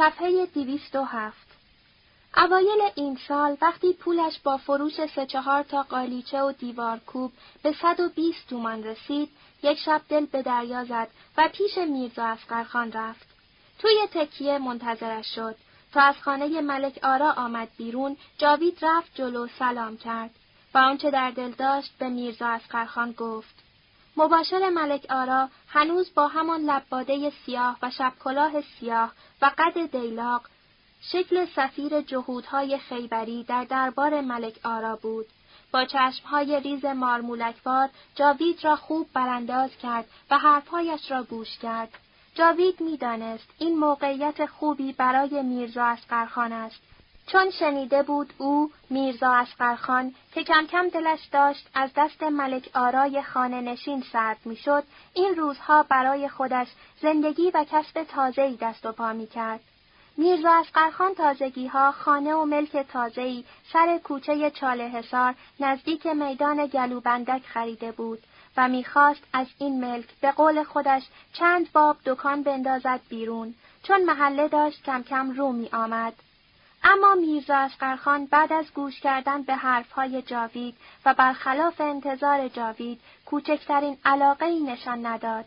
صفحه دیویست و هفت اوایل این سال وقتی پولش با فروش سه چهار تا قالیچه و دیوار کوب به صد و بیست تومان رسید، یک شب دل به دریا زد و پیش میرزا اسقرخان رفت. توی تکیه منتظرش شد. تا از خانه ملک آرا آمد بیرون، جاوید رفت جلو سلام کرد و آنچه در دل داشت به میرزا اسقرخان گفت. مباشر ملک آرا هنوز با همان لباده سیاه و شبکلاه سیاه و قد دیلاق شکل سفیر جهودهای خیبری در دربار ملک آرا بود. با چشمهای ریز مارمولکوار جاوید را خوب برانداز کرد و حرفهایش را گوش کرد. جاوید می‌دانست این موقعیت خوبی برای میرزا اسقرخان است. چون شنیده بود او میرزا اسقرخان که کم کم دلش داشت از دست ملک آرای خانه نشین سرد می‌شد این روزها برای خودش زندگی و کسب تازه‌ای دست و پا می کرد. میرزا اسقرخان تازگی ها خانه و ملک تازه‌ای سر کوچه چاله حسار نزدیک میدان گلوبندک خریده بود و می‌خواست از این ملک به قول خودش چند باب دکان بندازد بیرون چون محله داشت کم کم رو می آمد. اما میرزا اسقرخان بعد از گوش کردن به حرفهای جاوید و برخلاف انتظار جاوید کوچکترین علاقه ای نشان نداد.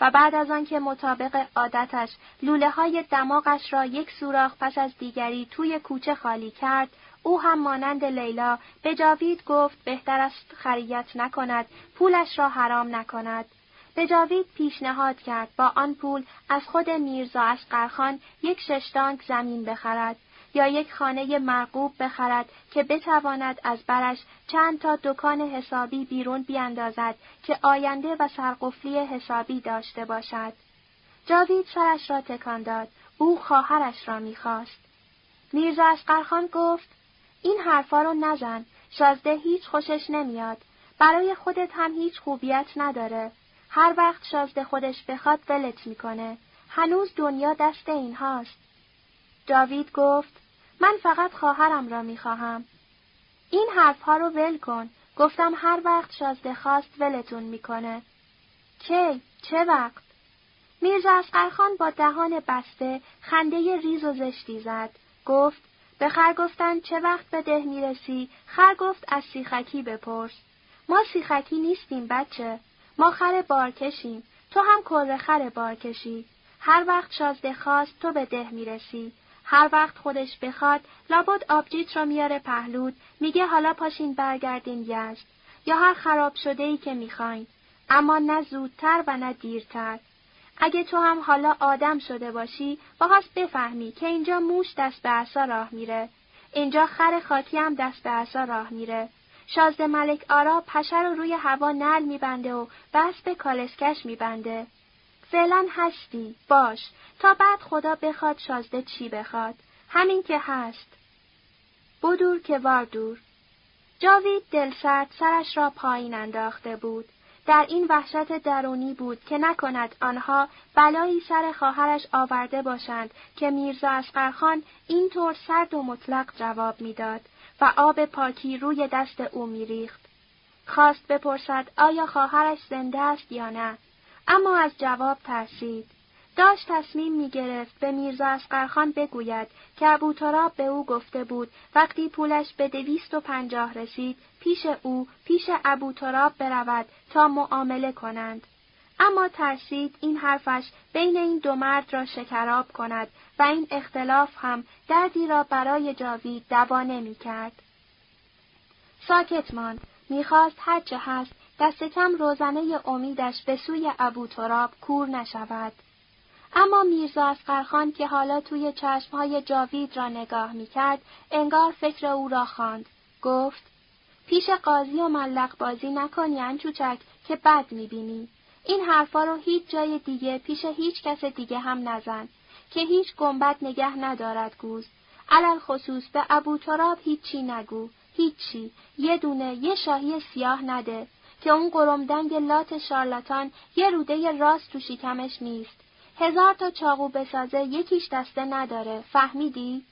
و بعد از آنکه مطابق عادتش لوله های دماغش را یک سوراخ پس از دیگری توی کوچه خالی کرد، او هم مانند لیلا به جاوید گفت بهتر است خریت نکند، پولش را حرام نکند. به جاوید پیشنهاد کرد با آن پول از خود میرزا اشقرخان یک ششتانک زمین بخرد یا یک خانه مرغوب بخرد که بتواند از برش چند تا دکان حسابی بیرون بیاندازد که آینده و سرقفلی حسابی داشته باشد. جاوید سرش را تکان داد. او خواهرش را می‌خواست. میرزا اسقرخان گفت این حرفا رو نزن. شازده هیچ خوشش نمیاد. برای خودت هم هیچ خوبیت نداره. هر وقت شازده خودش بخواد ولت می‌کنه. هنوز دنیا دست اینهاست. جاوید گفت من فقط خواهرم را می‌خواهم. این حرفها رو ول کن. گفتم هر وقت شازده خواست ولتون می‌کنه. کی؟ چه وقت؟ میرزا اسقرخان با دهان بسته خنده ریز و زشتی زد. گفت به خر گفتن چه وقت به ده می‌رسی؟ خر گفت از سیخکی بپرس. ما سیخکی نیستیم بچه. ما خر بارکشیم. تو هم کره خر بارکشی. هر وقت شازده خواست تو به ده می‌رسی. هر وقت خودش بخواد لابد آبجیت را میاره پهلود میگه حالا پاشین برگردین یزد یا هر خراب شده ای که می‌خواین. اما نه زودتر و نه دیرتر. اگه تو هم حالا آدم شده باشی باهاست بفهمی که اینجا موش دست به عصا راه میره. اینجا خر خاکی هم دست به عصا راه میره. شازده ملک آرا پشه رو روی هوا نل میبنده و بس به کالسکش میبنده. فعلا هستی. باش. تا بعد خدا بخواد شازده چی بخواد. همین که هست. بدور که واردور جاوید دلسرد سرش را پایین انداخته بود. در این وحشت درونی بود که نکند آنها بلایی سر خواهرش آورده باشند که میرزا اسقرخان اینطور سرد و مطلق جواب می‌داد و آب پاکی روی دست او میریخت. خواست بپرسد آیا خواهرش زنده است یا نه. اما از جواب ترسید. داشت تصمیم می گرفت به میرزا اسقرخان بگوید که ابو تراب به او گفته بود وقتی پولش به دویست و پنجاه رسید پیش او پیش ابو تراب برود تا معامله کنند. اما ترسید این حرفش بین این دو مرد را شکراب کند و این اختلاف هم دردی را برای جاوید دوا نمی کرد. ساکت ماند. می‌خواست هرچه هست دست کم روزنه امیدش به سوی ابو تراب کور نشود. اما میرزا اسقرخان که حالا توی چشمهای جاوید را نگاه می‌کرد، انگار فکر او را خواند. گفت، پیش قاضی و ملق بازی نکنی انچوچک که بد می‌بینی. این حرفا رو هیچ جای دیگه پیش هیچ کس دیگه هم نزن که هیچ گنبت نگه ندارد گوز. علل خصوص به ابو تراب هیچی نگو. هیچی. یه دونه یه شاهی سیاه نده. که اون قرمدنگ لات شارلاتان یه روده راست تو شکمش نیست. هزار تا چاقو بسازه یکیش دسته نداره. فهمیدی؟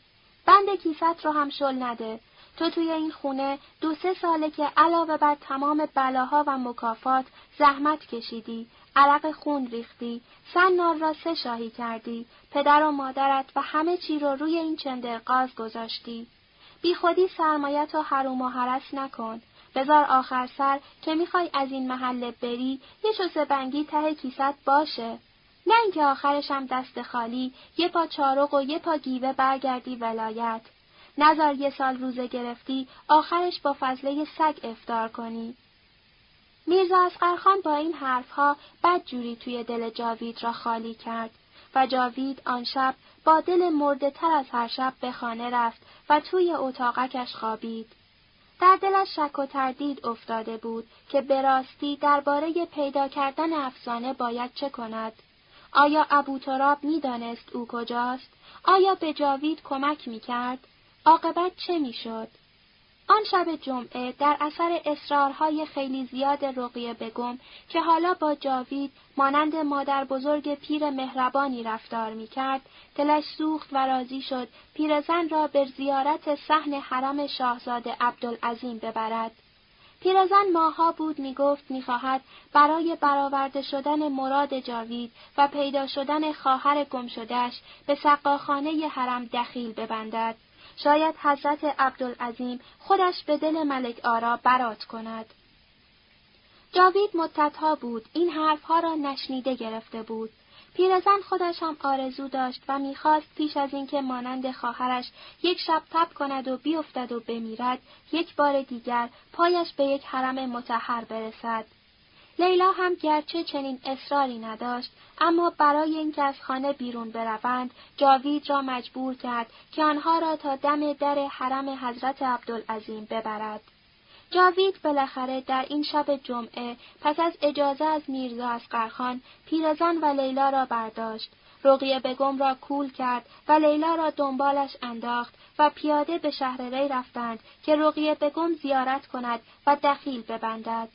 بند کیفت رو هم شل نده. تو توی این خونه دو سه ساله که علاوه بر تمام بلاها و مکافات زحمت کشیدی. عرق خون ریختی، سنار را سه شاهی کردی، پدر و مادرت و همه چی رو روی این چندرقاز گذاشتی. بی خودی سرمایت و حروم و حرس نکن. بزار آخر سر که می‌خوای از این محله بری یه شسه بنگی ته کیست باشه. نه اینکه آخرش هم دست خالی یه پا چارق و یه پا گیوه برگردی ولایت. نزار یه سال روزه گرفتی آخرش با فضله سگ افتار کنی. میرزا اسقرخان با این حرفها بد جوری توی دل جاوید را خالی کرد و جاوید آن شب با دل مرده تر از هر شب به خانه رفت و توی اتاقکش خوابید. در دلش شک و تردید افتاده بود که به راستی درباره پیدا کردن افسانه باید چه کند. آیا ابو تراب می‌دانست او کجاست؟ آیا به جاوید کمک می‌کرد؟ عاقبت چه می‌شد؟ آن شب جمعه در اثر اصرارهای خیلی زیاد رقیه بگم که حالا با جاوید مانند مادر بزرگ پیر مهربانی رفتار می کرد، دلش سوخت و راضی شد پیرزن را به زیارت صحن حرم شاهزاده عبدالعظیم ببرد. پیرزن ماها بود می گفت می خواهد برای برآورده شدن مراد جاوید و پیدا شدن خواهر گم شدهش به سقاخانه حرم دخیل ببندد. شاید حضرت عبدالعظیم خودش به دل ملک آرا برات کند. جاوید مدتها بود این حرفها را نشنیده گرفته بود. پیرزن خودش هم آرزو داشت و می‌خواست پیش از اینکه مانند خواهرش یک شب تب کند و بیفتد و بمیرد یک بار دیگر پایش به یک حرم متحر برسد. لیلا هم گرچه چنین اصراری نداشت اما برای اینکه از خانه بیرون بروند جاوید را مجبور کرد که آنها را تا دم در حرم حضرت عبدالعظیم ببرد. جاوید بالاخره در این شب جمعه پس از اجازه از میرزا از قرخان پیرزن و لیلا را برداشت. رقیه بگم را کول کرد و لیلا را دنبالش انداخت و پیاده به شهر ری رفتند که رقیه بگم زیارت کند و دخیل ببندد.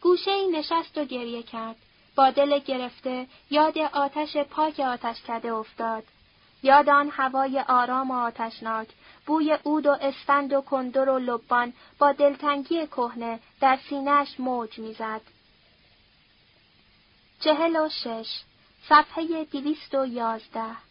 گوشه ای نشست و گریه کرد. با دل گرفته یاد آتش پاک آتش کده افتاد. یاد آن هوای آرام و آتشناک، بوی عود و اسفند و کندر و لبان با دلتنگی کهنه در سینهش موج می‌زد. چهل و شش صفحه دویست و یازده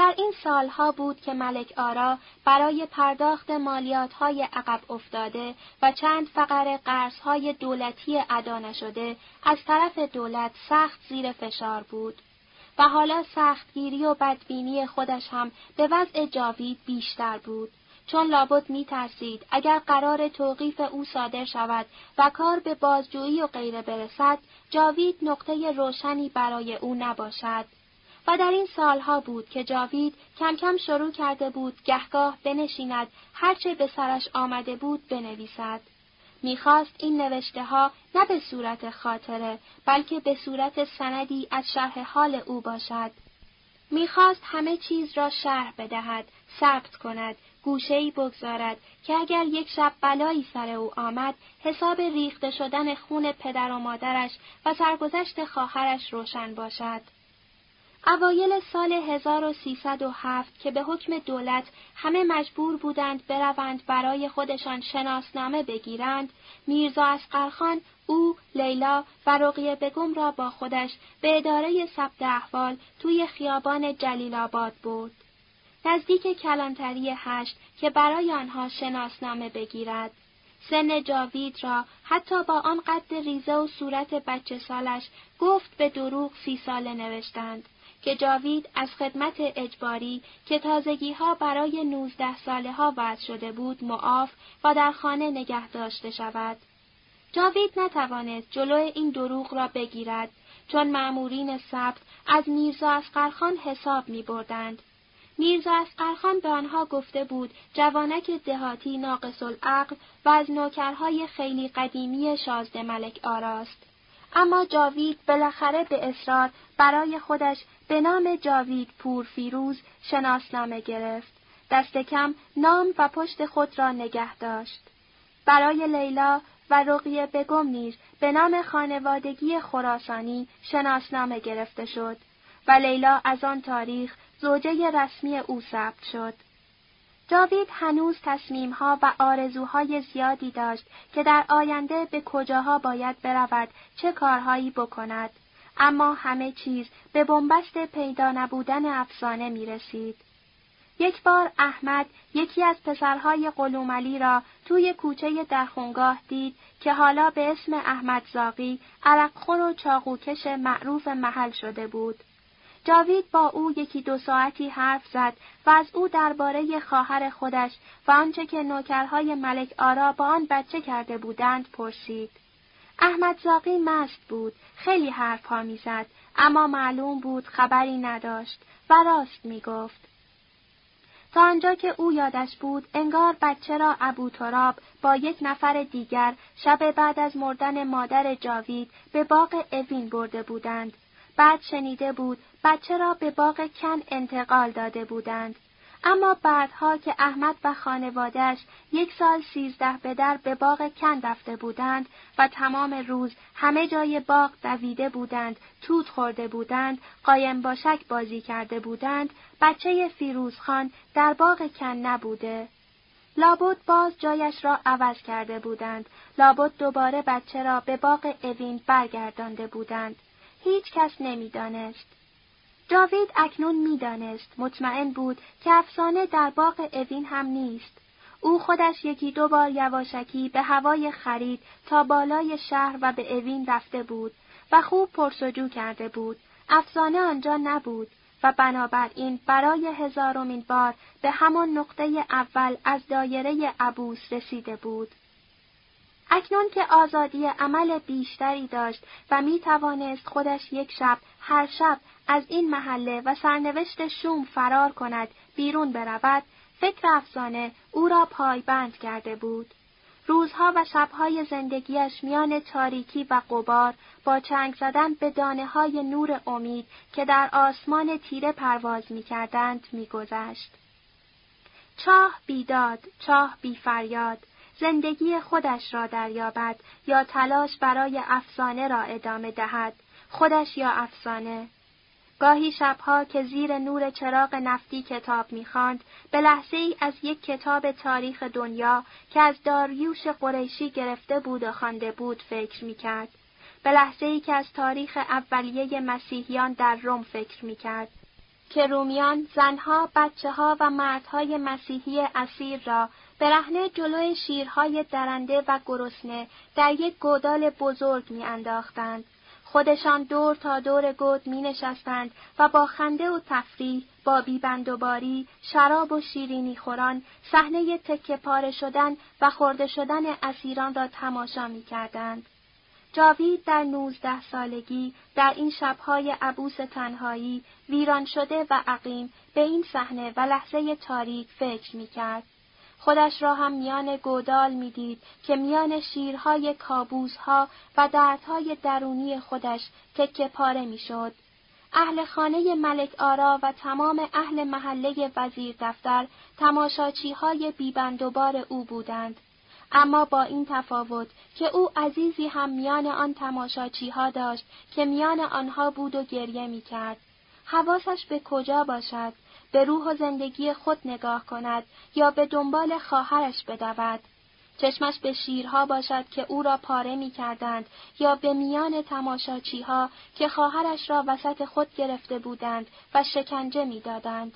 در این سالها بود که ملک آرا برای پرداخت مالیاتهای عقب افتاده و چند فقر قرضهای دولتی ادا نشده از طرف دولت سخت زیر فشار بود. و حالا سختگیری و بدبینی خودش هم به وضع جاوید بیشتر بود. چون لابد می ترسید اگر قرار توقیف او صادر شود و کار به بازجویی و غیره برسد، جاوید نقطه روشنی برای او نباشد. و در این سالها بود که جاوید کم کم شروع کرده بود گهگاه بنشیند هرچه به سرش آمده بود بنویسد. می‌خواست این نوشته ها نه به صورت خاطره بلکه به صورت سندی از شرح حال او باشد. می‌خواست همه چیز را شرح بدهد، ثبت کند، گوشه‌ای بگذارد که اگر یک شب بلایی سر او آمد، حساب ریخته شدن خون پدر و مادرش و سرگذشت خواهرش روشن باشد. اوایل سال 1307 که به حکم دولت همه مجبور بودند بروند برای خودشان شناسنامه بگیرند، میرزا اسقرخان او، لیلا و رقیه بگم را با خودش به اداره ثبت احوال توی خیابان جلیل آباد برد. نزدیک کلانتری هشت که برای آنها شناسنامه بگیرد. سن جاوید را حتی با آن قد ریزه و صورت بچه سالش گفت به دروغ سی ساله نوشتند که جاوید از خدمت اجباری که تازگی ها برای نوزده ساله ها وضع شده بود معاف و در خانه نگه داشته شود. جاوید نتوانست جلو این دروغ را بگیرد چون معمورین ثبت از میرزا اسقرخان حساب می بردند. میرزا اسقرخان به آنها گفته بود جوانک دهاتی ناقص العقل و از نوکرهای خیلی قدیمی شازده ملک آراست. اما جاوید بالاخره به اصرار برای خودش به نام جاوید پور فیروز شناسنامه گرفت. دست کم نام و پشت خود را نگه داشت. برای لیلا و رقیه بگم نیز به نام خانوادگی خراسانی شناسنامه گرفته شد و لیلا از آن تاریخ زوجه رسمی او ثبت شد. جاوید هنوز تصمیمها و آرزوهای زیادی داشت که در آینده به کجاها باید برود، چه کارهایی بکند. اما همه چیز به بنبست پیدا نبودن افسانه می رسید. یک بار احمد یکی از پسرهای قلوملی را توی کوچه درخونگاه دید که حالا به اسم احمد زاقی عرقخور و چاقوکش معروف محل شده بود. جاوید با او یکی دو ساعتی حرف زد و از او درباره خواهر خودش و آنچه که نوکرهای ملک آرا با آن بچه کرده بودند پرسید. احمد زاقی مست بود، خیلی حرفها می‌زد، اما معلوم بود خبری نداشت و راست می‌گفت. تا آنجا که او یادش بود انگار بچه را ابو تراب با یک نفر دیگر شب بعد از مردن مادر جاوید به باغ اوین برده بودند. بعد شنیده بود بچه را به باغ کن انتقال داده بودند. اما بعدها که احمد و خانوادش یک سال سیزده به در به باغ کن رفته بودند و تمام روز همه جای باغ دویده بودند، توت خورده بودند، قایم باشک بازی کرده بودند، بچه فیروزخان در باغ کن نبوده. لابد باز جایش را عوض کرده بودند، لابد دوباره بچه را به باغ اوین برگردانده بودند. هیچ کس نمی‌دانست. جاوید اکنون می‌دانست مطمئن بود که افسانه در باغ اوین هم نیست. او خودش یکی دو بار یواشکی به هوای خرید تا بالای شهر و به اوین رفته بود و خوب پرسجو کرده بود. افسانه آنجا نبود و بنابراین برای هزارمین بار به همان نقطه اول از دایره عبوس رسیده بود. اکنون که آزادی عمل بیشتری داشت و می توانست خودش یک شب هر شب از این محله و سرنوشت شوم فرار کند بیرون برود فکر افسانه او را پایبند کرده بود روزها و شبهای زندگیش میان تاریکی و قبار با چنگ زدن به دانه های نور امید که در آسمان تیره پرواز می کردند می گذشت. چاه بیداد، چاه بی فریاد، زندگی خودش را دریابد یا تلاش برای افسانه را ادامه دهد، خودش یا افسانه. گاهی شبها که زیر نور چراغ نفتی کتاب می‌خواند به لحظه ای از یک کتاب تاریخ دنیا که از داریوش قریشی گرفته بود و خوانده بود فکر می‌کرد. به لحظه ای که از تاریخ اولیه مسیحیان در روم فکر می‌کرد. که رومیان زنها، بچه ها و مردهای مسیحی اسیر را برهنه جلوی شیرهای درنده و گرسنه در یک گودال بزرگ میانداختند. خودشان دور تا دور گود می نشستند و با خنده و تفریح، با بیبندوباری، شراب و شیرینی خوران، صحنه تکه پاره شدن و خورده شدن اسیران را تماشا می کردند. جاوید در نوزده سالگی در این شبهای عبوس تنهایی ویران شده و عقیم به این صحنه و لحظه تاریک فکر می کرد. خودش را هم میان گودال می‌دید که میان شیرهای کابوزها و دردهای درونی خودش تکه پاره می‌شد. اهل خانه ملک آرا و تمام اهل محله وزیر دفتر تماشاچی های بیبندوبار او بودند. اما با این تفاوت که او عزیزی هم میان آن تماشاچی ها داشت که میان آنها بود و گریه می کرد. حواسش به کجا باشد به روح و زندگی خود نگاه کند یا به دنبال خواهرش بدود. چشمش به شیرها باشد که او را پاره می کردند یا به میان تماشاچی ها که خواهرش را وسط خود گرفته بودند و شکنجه می دادند.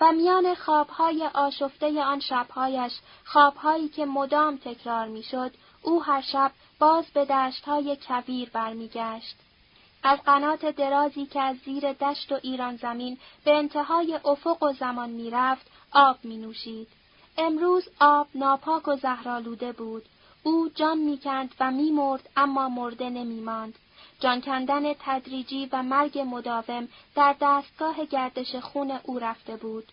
و میان خوابهای آشفته آن شبهایش خوابهایی که مدام تکرار می‌شد او هر شب باز به دشتهای کویر برمیگشت از قنات درازی که از زیر دشت و ایران زمین به انتهای افق و زمان می‌رفت آب می نوشید. امروز آب ناپاک و زهرالوده بود. او جان می‌کند و میمرد اما مرده نمیماند. جان کندن تدریجی و مرگ مداوم در دستگاه گردش خون او رفته بود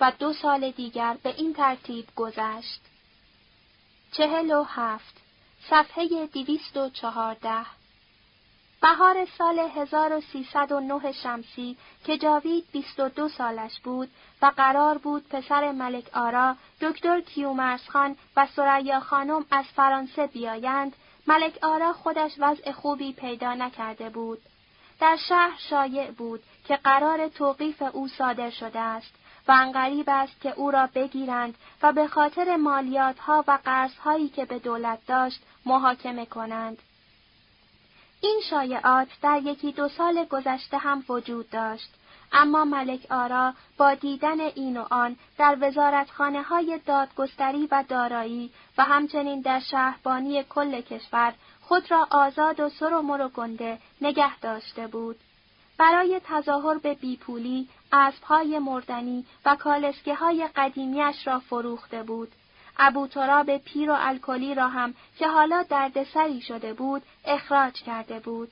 و دو سال دیگر به این ترتیب گذشت. چهل و هفت صفحه دیویست و چهارده بهار سال 1309 شمسی که جاوید 22 سالش بود و قرار بود پسر ملک آرا دکتر کیومرس خان و سریا خانم از فرانسه بیایند ملک آرا خودش وضع خوبی پیدا نکرده بود در شهر شایع بود که قرار توقیف او صادر شده است و انقریب است که او را بگیرند و به خاطر مالیاتها و قرضهایی که به دولت داشت محاکمه کنند. این شایعات در یکی دو سال گذشته هم وجود داشت اما ملک آرا با دیدن این و آن در وزارتخانه های دادگستری و دارایی و همچنین در شهربانی کل کشور خود را آزاد و سر و مر و گنده نگه داشته بود. برای تظاهر به بیپولی، اسبهای مردنی و کالسکه های قدیمیش را فروخته بود. ابو تراب پیر و الکلی را هم که حالا دردسری شده بود، اخراج کرده بود.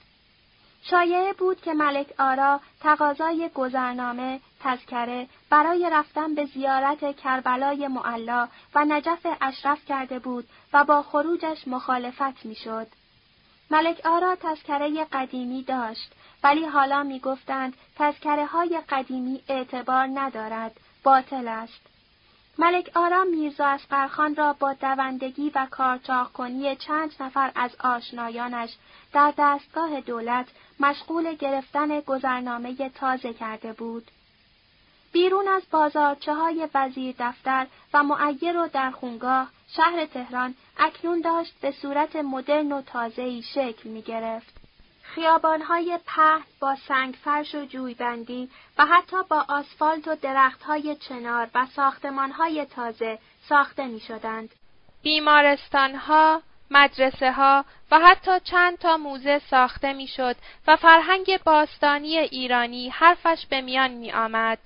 شایعه بود که ملک آرا تقاضای گذرنامه تذکره برای رفتن به زیارت کربلای معلا و نجف اشرف کرده بود و با خروجش مخالفت می‌شد. ملک آرا تذکره قدیمی داشت ولی حالا می‌گفتند تذکره های قدیمی اعتبار ندارد، باطل است. ملک آرا میرزا اسقرخان را با دوندگی و کارچاق کنی چند نفر از آشنایانش در دستگاه دولت مشغول گرفتن گذرنامه تازه کرده بود. بیرون از بازارچه های وزیر دفتر و معیر و در خونگاه شهر تهران اکنون داشت به صورت مدرن و تازه‌ای شکل می گرفت. خیابانهای پهن با سنگفرش و جویبندی و حتی با آسفالت و درختهای چنار و ساختمانهای تازه ساخته می شدند. بیمارستانها، مدرسه ها و حتی چند تا موزه ساخته می‌شد و فرهنگ باستانی ایرانی حرفش به میان می آمد.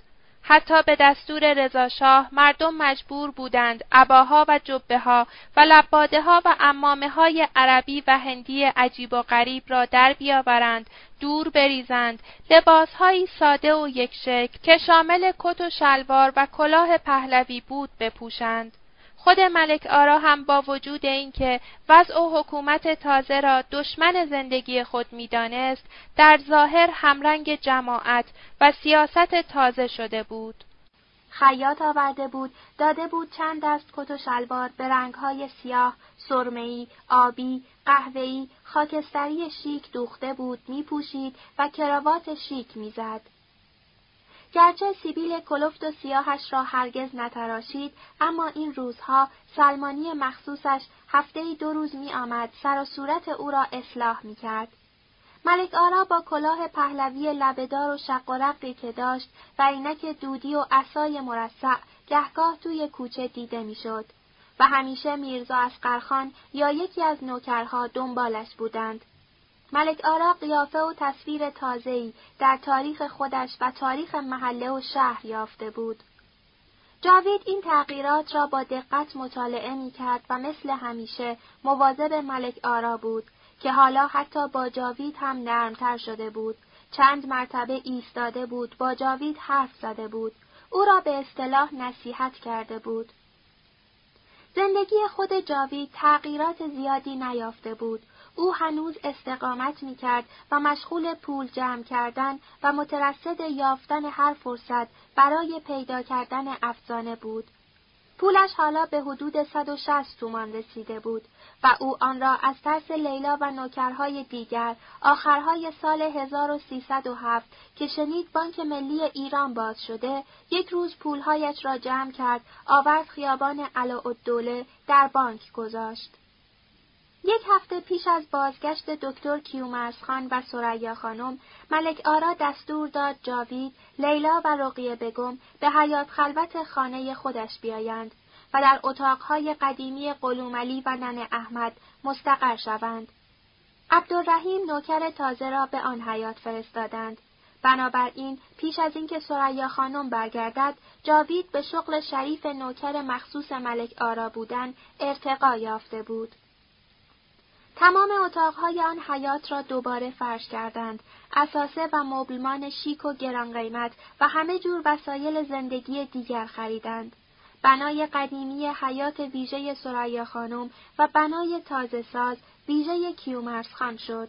حتی به دستور رضاشاه مردم مجبور بودند عباها و جبه ها و لباده ها و امامه های عربی و هندی عجیب و غریب را در بیاورند دور بریزند. لباسهایی ساده و یکشکل که شامل کت و شلوار و کلاه پهلوی بود بپوشند. خود ملک آرا هم با وجود اینکه وضع و حکومت تازه را دشمن زندگی خود می‌دانست در ظاهر همرنگ جماعت و سیاست تازه شده بود. خیاط آورده بود داده بود چند دست کت و شلوار به رنگهای سیاه سرمهای آبی قهوه‌ای خاکستری شیک دوخته بود میپوشید و کراوات شیک می‌زد. گرچه سیبیل کلفت و سیاهش را هرگز نتراشید اما این روزها سلمانی مخصوصش هفته دو روز می آمد سر و صورت او را اصلاح می کرد. ملک آرا با کلاه پهلوی لبهدار و شق و رقی که داشت و عینک دودی و عصای مرصع گهگاه توی کوچه دیده می‌شد و همیشه میرزا اسقرخان یا یکی از نوکرها دنبالش بودند ملک آرا قیافه و تصویر تازه‌ای در تاریخ خودش و تاریخ محله و شهر یافته بود. جاوید این تغییرات را با دقت مطالعه می کرد و مثل همیشه مواظب ملک آرا بود که حالا حتی با جاوید هم نرمتر شده بود. چند مرتبه ایستاده بود با جاوید حرف زده بود. او را به اصطلاح نصیحت کرده بود. زندگی خود جاوید تغییرات زیادی نیافته بود. او هنوز استقامت می کرد و مشغول پول جمع کردن و مترصد یافتن هر فرصت برای پیدا کردن افزانه بود. پولش حالا به حدود 160 تومان رسیده بود و او آن را از ترس لیلا و نوکرهای دیگر آخرهای سال 1307 که شنید بانک ملی ایران باز شده یک روز پولهایش را جمع کرد آورد خیابان علاءالدوله در بانک گذاشت. یک هفته پیش از بازگشت دکتر کیومرس خان و سریا خانم، ملک آرا دستور داد جاوید، لیلا و رقیه بگم به حیات خلوت خانه خودش بیایند و در اتاقهای قدیمی قلوملی و نن احمد مستقر شوند. عبدالرحیم نوکر تازه را به آن حیات فرستادند. بنابراین پیش از اینکه سریا خانم برگردد، جاوید به شغل شریف نوکر مخصوص ملک آرا بودن ارتقا یافته بود. تمام اتاقهای آن حیات را دوباره فرش کردند. اساسه و مبلمان شیک و گران قیمت و همه جور وسایل زندگی دیگر خریدند. بنای قدیمی حیات ویژه سریا خانم و بنای تازه ساز ویژه کیومرس خان شد.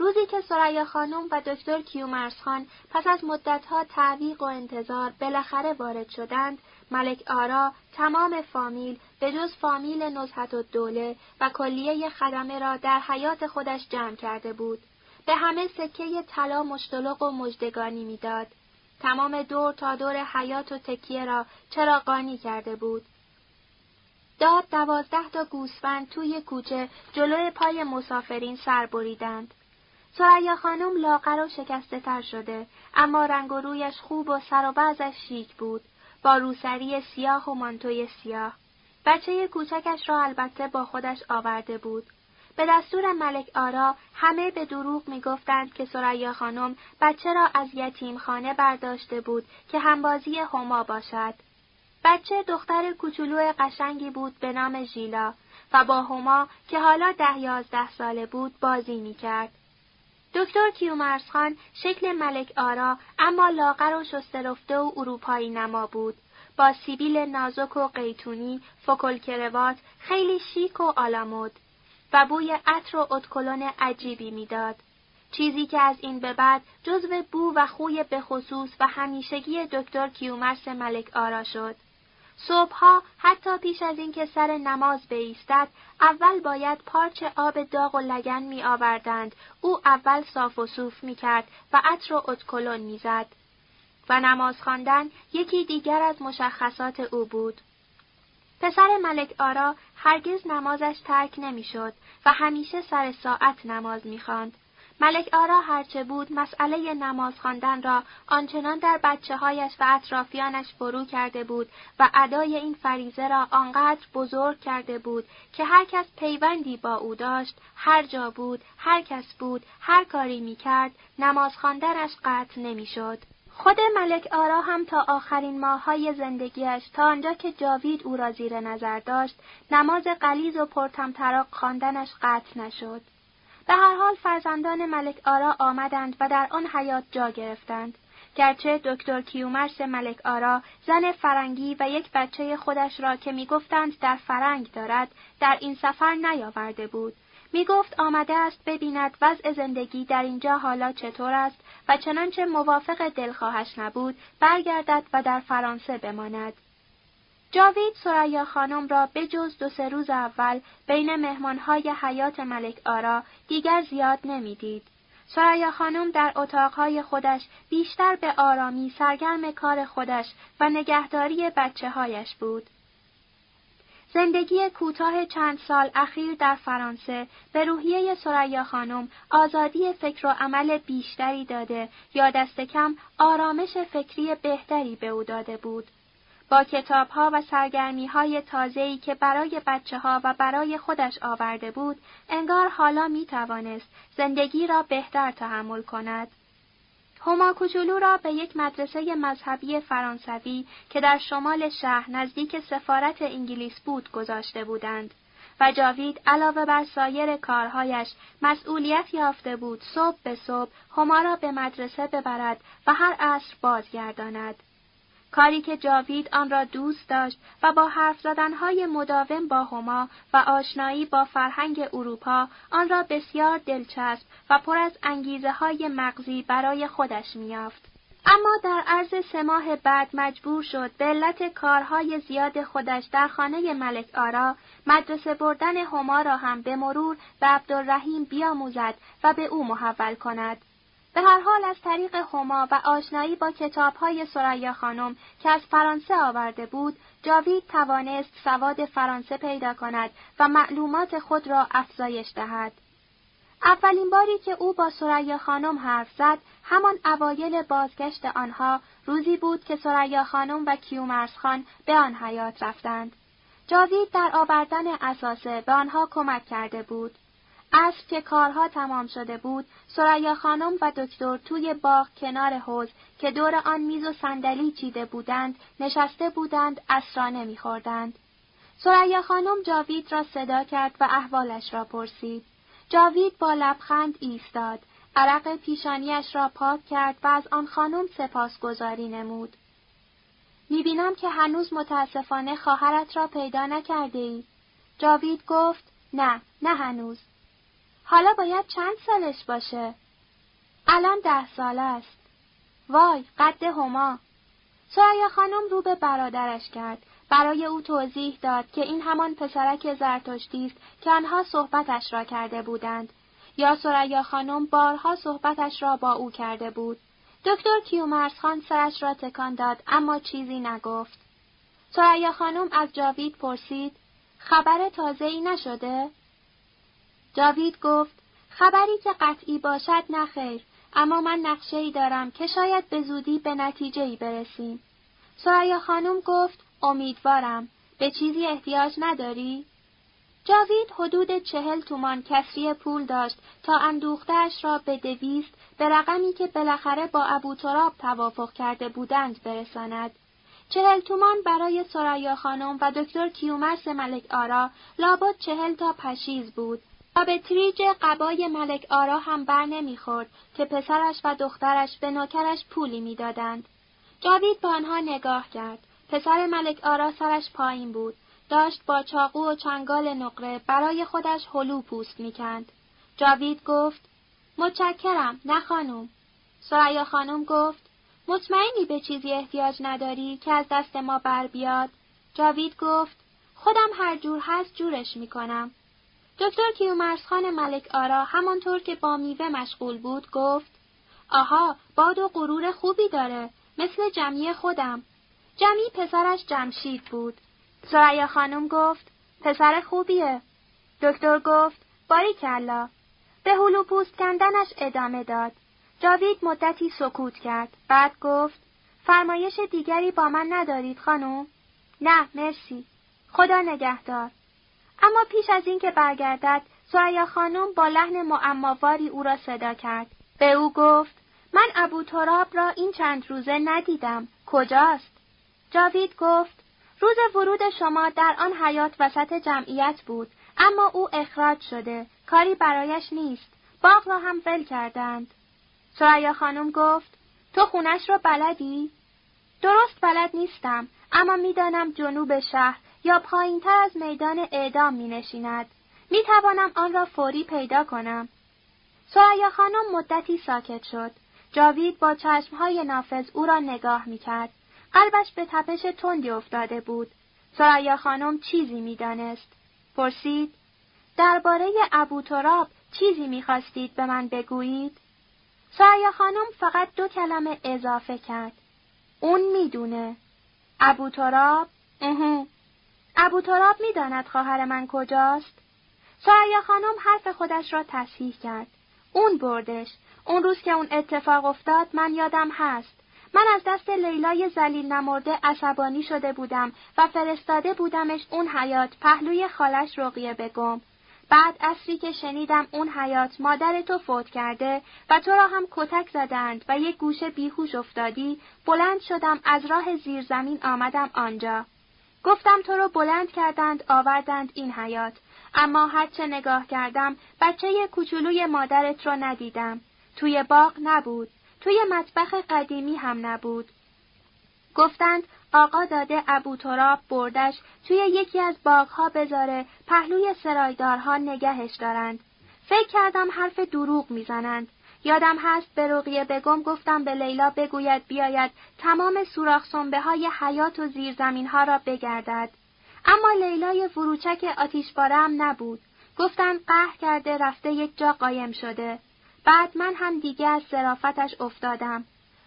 روزی که سریا خانم و دکتر کیومرس خان پس از مدتها تعویق و انتظار بالاخره وارد شدند، ملک آرا تمام فامیل به جز فامیل نزهت و دوله و کلیه خدمه را در حیات خودش جمع کرده بود. به همه سکه طلا مشتلق و مجدگانی می‌داد. تمام دور تا دور حیات و تکیه را چراغانی کرده بود. داد دوازده تا گوسفند توی کوچه جلوی پای مسافرین سر بریدند. سریا خانم لاغر و شکسته تر شده، اما رنگ و رویش خوب و سر و بعضش شیک بود، با روسری سیاه و مانتوی سیاه. بچه کوچکش را البته با خودش آورده بود. به دستور ملک آرا همه به دروغ می‌گفتند که سریا خانم بچه را از یتیم خانه برداشته بود که همبازی هما باشد. بچه دختر کوچولو قشنگی بود به نام ژیلا و با هما که حالا ده یازده ساله بود بازی می‌کرد. دکتر کیومرس خان شکل ملک آرا اما لاغر و شسترفته و اروپایی نما بود. با سیبیل نازک و قیتونی، فکل کروات، خیلی شیک و آلامود و بوی عطر و اتکلون عجیبی می‌داد. چیزی که از این به بعد جزو بو و خوی بخصوص و همیشگی دکتر کیومرس ملک آرا شد. صبحها حتی پیش از اینکه سر نماز بایستد اول باید پارچ آب داغ و لگن می آوردند او اول صاف و صوف می کرد و عطر و اتکلون می زد. و نماز خواندن یکی دیگر از مشخصات او بود. پسر ملک آرا هرگز نمازش ترک نمی‌شد و همیشه سر ساعت نماز می‌خواند. ملک آرا هرچه بود مسئله نماز خواندن را آنچنان در بچه هایش و اطرافیانش فرو کرده بود و ادای این فریزه را آنقدر بزرگ کرده بود که هر کس پیوندی با او داشت، هر جا بود، هر کس بود، هر کاری می کرد، نماز خواندنش قطع نمی‌شد. خود ملک آرا هم تا آخرین ماههای زندگیش تا آنجا که جاوید او را زیر نظر داشت نماز قلیز و پرتمطراق خواندنش قطع نشد به هر حال فرزندان ملک آرا آمدند و در آن حیات جا گرفتند گرچه دکتر کیومرس ملک آرا زن فرنگی و یک بچه خودش را که می‌گفتند در فرنگ دارد در این سفر نیاورده بود می گفت آمده است ببیند وضع زندگی در اینجا حالا چطور است و چنانچه موافق دلخواهش نبود برگردد و در فرانسه بماند. جاوید سریا خانم را به جز دو سه روز اول بین مهمانهای حیات ملک آرا دیگر زیاد نمی‌دید. سریا خانم در اتاقهای خودش بیشتر به آرامی سرگرم کار خودش و نگهداری بچه هایش بود. زندگی کوتاه چند سال اخیر در فرانسه به روحیه سریا خانم آزادی فکر و عمل بیشتری داده یا دست کم آرامش فکری بهتری به او داده بود. با کتابها و سرگرمیهای تازه‌ای که برای بچه ها و برای خودش آورده بود، انگار حالا می توانست زندگی را بهتر تحمل کند. هما کوچولو را به یک مدرسه مذهبی فرانسوی که در شمال شهر نزدیک سفارت انگلیس بود گذاشته بودند و جاوید علاوه بر سایر کارهایش مسئولیت یافته بود صبح به صبح هما را به مدرسه ببرد و هر عصر بازگرداند. کاری که جاوید آن را دوست داشت و با حرف زدنهای مداوم با هما و آشنایی با فرهنگ اروپا آن را بسیار دلچسب و پر از انگیزه های مغزی برای خودش میافت. اما در عرض سه ماه بعد مجبور شد به علت کارهای زیاد خودش در خانه ملک آرا مدرسه بردن هما را هم به مرور به عبدالرحیم بیاموزد و به او محول کند. به هر حال از طریق هما و آشنایی با کتابهای سریا خانم که از فرانسه آورده بود، جاوید توانست سواد فرانسه پیدا کند و معلومات خود را افزایش دهد. اولین باری که او با سریا خانم حرف زد، همان اوایل بازگشت آنها روزی بود که سریا خانم و کیومرس خان به آن حیات رفتند. جاوید در آوردن اساسه به آنها کمک کرده بود. عصر که کارها تمام شده بود، سریا خانم و دکتر توی باغ کنار حوز که دور آن میز و صندلی چیده بودند، نشسته بودند اسرانه میخوردند. سریا خانم جاوید را صدا کرد و احوالش را پرسید. جاوید با لبخند ایستاد، عرق پیشانیش را پاک کرد و از آن خانم سپاسگزاری نمود. می‌بینم که هنوز متاسفانه خواهرت را پیدا نکرده ای. جاوید گفت نه، نه هنوز. حالا باید چند سالش باشه؟ الان ده سال است. وای، قد هما. سریا خانم رو به برادرش کرد. برای او توضیح داد که این همان پسرک زرتشتی است که آنها صحبتش را کرده بودند. یا سریا خانم بارها صحبتش را با او کرده بود. دکتر کیومرس خان سرش را تکان داد اما چیزی نگفت. سریا خانم از جاوید پرسید خبر تازه ای نشده؟ جاوید گفت خبری که قطعی باشد نخیر اما من نقشه ای دارم که شاید به زودی به نتیجه ای برسیم. سریا خانم گفت امیدوارم به چیزی احتیاج نداری؟ جاوید حدود چهل تومان کسری پول داشت تا اندوختهش را به دویست به رقمی که بالاخره با ابو تراب توافق کرده بودند برساند. چهل تومان برای سرایا خانم و دکتر کیومرس ملک آرا لابد چهل تا پشیز بود و به تریج قبای ملک آرا هم بر نمی‌خورد که پسرش و دخترش به نوکرش پولی می‌دادند. جاوید به آنها نگاه کرد. پسر ملک آرا سرش پایین بود. داشت با چاقو و چنگال نقره برای خودش هلو پوست می‌کند. جاوید گفت متشکرم نه خانم. سریا خانم گفت مطمئنی به چیزی احتیاج نداری که از دست ما بر بیاد؟ جاوید گفت خودم هر جور هست جورش می‌کنم. دکتر کیومرسخان ملک آرا همانطور که با میوه مشغول بود گفت آها باد و غرور خوبی داره مثل جمعی خودم. جمعی پسرش جمشید بود. سریا خانم گفت پسر خوبیه. دکتر گفت باری کلا. به هلو پوست کندنش ادامه داد. جاوید مدتی سکوت کرد. بعد گفت فرمایش دیگری با من ندارید خانم؟ نه مرسی. خدا نگهدار. اما پیش از اینکه برگردد سریا خانم با لحن معماواری او را صدا کرد. به او گفت من ابو تراب را این چند روزه ندیدم. کجاست؟ جاوید گفت روز ورود شما در آن حیات وسط جمعیت بود اما او اخراج شده کاری برایش نیست باغ را هم ول کردند سریا خانم گفت تو خونش را بلدی درست بلد نیستم اما می‌دانم جنوب شهر یا پایینتر از میدان اعدام می نشیند. می توانم آن را فوری پیدا کنم. سریا خانم مدتی ساکت شد. جاوید با چشمهای نافذ او را نگاه می کرد. قلبش به تپش تندی افتاده بود. سریا خانم چیزی می‌دانست. پرسید درباره ابو تراب چیزی می‌خواستید به من بگویید؟ سریا خانم فقط دو کلمه اضافه کرد. اون می‌دونه. ابو تراب؟ اهو. ابو تراب می‌داند خواهر من کجاست؟ سریا خانم حرف خودش را تصحیح کرد. اون بردش. اون روز که اون اتفاق افتاد من یادم هست. من از دست لیلای زلیل نمرده عصبانی شده بودم و فرستاده بودمش اون حیات پهلوی خالش رقیه بگم. بعد اصری که شنیدم اون حیات مادر تو فوت کرده و تو را هم کتک زدند و یک گوشه بیهوش افتادی بلند شدم از راه زیرزمین آمدم آنجا. گفتم تو رو بلند کردند آوردند این حیات اما هرچه نگاه کردم بچه کوچولوی مادرت رو ندیدم. توی باغ نبود. توی مطبخ قدیمی هم نبود. گفتند آقا داده ابو تراب بردش توی یکی از باغها بذاره پهلوی سرایدارها نگهش دارند. فکر کردم حرف دروغ می‌زنند. یادم هست به رقیه بگم گفتم به لیلا بگوید بیاید تمام سوراخ سنبه های حیات و زیرزمین ها را بگردد. اما لیلای فروچک آتیشبارم نبود. گفتند قهر کرده رفته یک جا قایم شده. بعد من هم دیگه از صرافتش افتادم.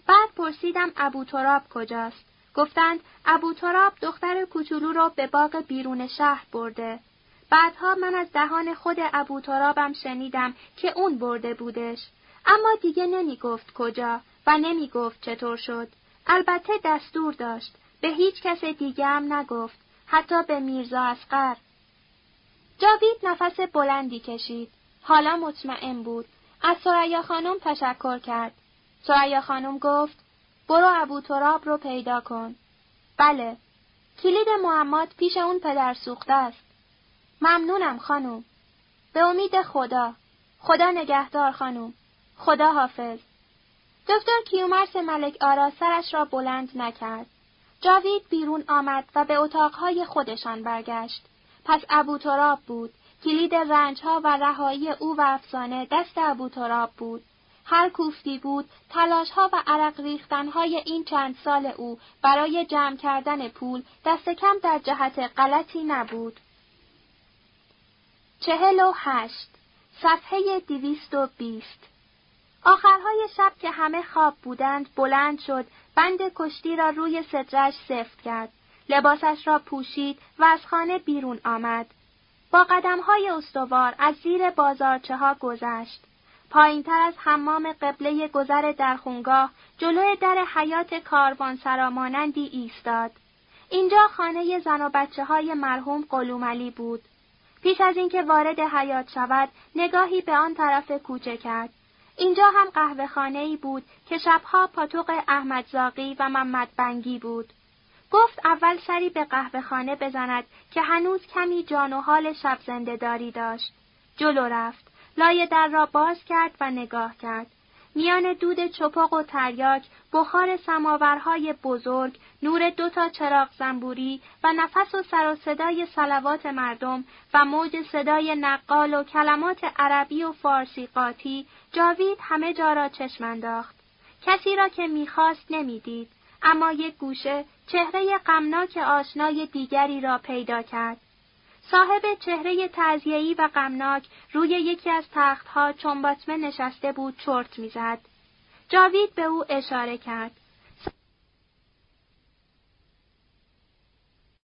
بعد پرسیدم ابو تراب کجاست؟ گفتند ابو تراب دختر کوچولو را به باغ بیرون شهر برده. بعدها من از دهان خود ابو ترابم شنیدم که اون برده بودش. اما دیگه نمی گفت کجا و نمی گفت چطور شد. البته دستور داشت. به هیچ کس دیگه هم نگفت. حتی به میرزا اسقر. جاوید نفس بلندی کشید. حالا مطمئن بود. از سریا خانم تشکر کرد. سریا خانم گفت برو ابو تراب رو پیدا کن. بله. کلید محمد پیش اون پدر سوخته است. ممنونم خانم. به امید خدا. خدا نگهدار خانم. خدا حافظ. دکتر کیومرس ملک آرا سرش را بلند نکرد. جاوید بیرون آمد و به اتاقهای خودشان برگشت. پس ابو تراب بود کلید رنجها و رهایی او و افسانه دست ابو تراب بود. هر کوفتی بود، تلاشها و عرق ریختنهای این چند سال او برای جمع کردن پول دست کم در جهت غلطی نبود. چهل و هشت صفحه دیویست و بیست آخرهای شب که همه خواب بودند بلند شد بند کشتی را روی صدرش سفت کرد لباسش را پوشید و از خانه بیرون آمد با قدمهای استوار از زیر بازارچه ها گذشت پایینتر از حمام قبله گذر در خونگاه جلوی در حیات کاروان سرامانندی ایستاد. اینجا خانه زن و بچه های مرحوم قلوملی بود. پیش از اینکه وارد حیات شود، نگاهی به آن طرف کوچه کرد. اینجا هم قهوه خانه ای بود که شبها پاتوق احمد زاقی و محمد بنگی بود. گفت اول سری به قهوه خانه بزند که هنوز کمی جان و حال شب زنده داری داشت. جلو رفت. لای در را باز کرد و نگاه کرد. میان دود چپاق و تریاک، بخار سماورهای بزرگ، نور دو تا چراغ زنبوری و نفس و سر و صدای سلوات مردم و موج صدای نقال و کلمات عربی و فارسی قاطی، جاوید همه جا را چشم انداخت. کسی را که می‌خواست نمی‌دید، اما یک گوشه چهره غمناک آشنای دیگری را پیدا کرد. صاحب چهره تعذیه‌ای و غمناک روی یکی از تختها چون نشسته بود چرت می‌زد. جاوید به او اشاره کرد.